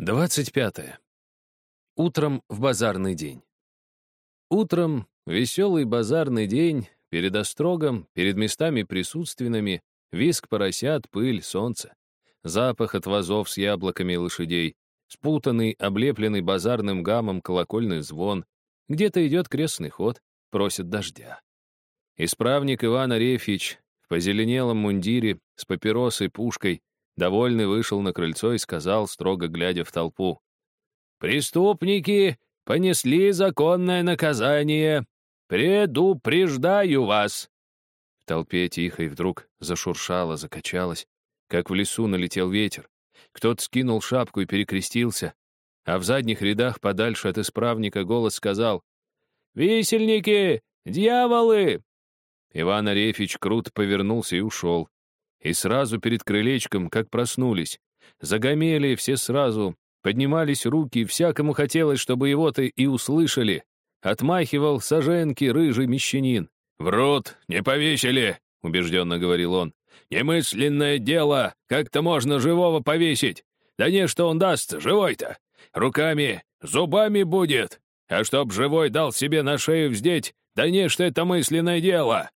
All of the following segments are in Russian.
25. Утром в базарный день. Утром веселый базарный день, перед острогом, перед местами присутственными, виск поросят, пыль, солнце, запах от вазов с яблоками лошадей, спутанный, облепленный базарным гамом колокольный звон, где-то идет крестный ход, просит дождя. Исправник Иван Арефьевич в позеленелом мундире с папиросой, пушкой, Довольный вышел на крыльцо и сказал, строго глядя в толпу, «Преступники понесли законное наказание. Предупреждаю вас!» В толпе тихо и вдруг зашуршало, закачалось, как в лесу налетел ветер. Кто-то скинул шапку и перекрестился, а в задних рядах подальше от исправника голос сказал «Висельники! Дьяволы!» Иван Арефьевич круто повернулся и ушел. И сразу перед крылечком, как проснулись, загомели все сразу, поднимались руки, всякому хотелось, чтобы его-то и услышали. Отмахивал саженки рыжий мещанин. «В рот не повесили!» — убежденно говорил он. «Немысленное дело! Как-то можно живого повесить! Да не, что он даст, живой-то! Руками, зубами будет! А чтоб живой дал себе на шею вздеть, да не, что это мысленное дело!»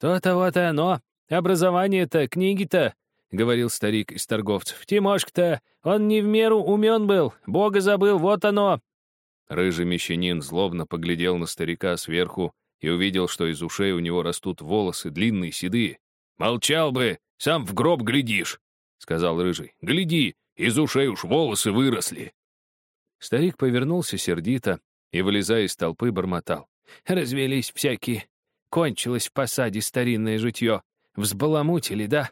«То-то вот оно!» «Образование-то, книги-то», — говорил старик из торговцев. «Тимошка-то, он не в меру умен был, Бога забыл, вот оно». Рыжий мещанин злобно поглядел на старика сверху и увидел, что из ушей у него растут волосы, длинные, седые. «Молчал бы, сам в гроб глядишь», — сказал Рыжий. «Гляди, из ушей уж волосы выросли». Старик повернулся сердито и, вылезая из толпы, бормотал. «Развелись всякие. Кончилось в посаде старинное житье. Взбаламутили, да?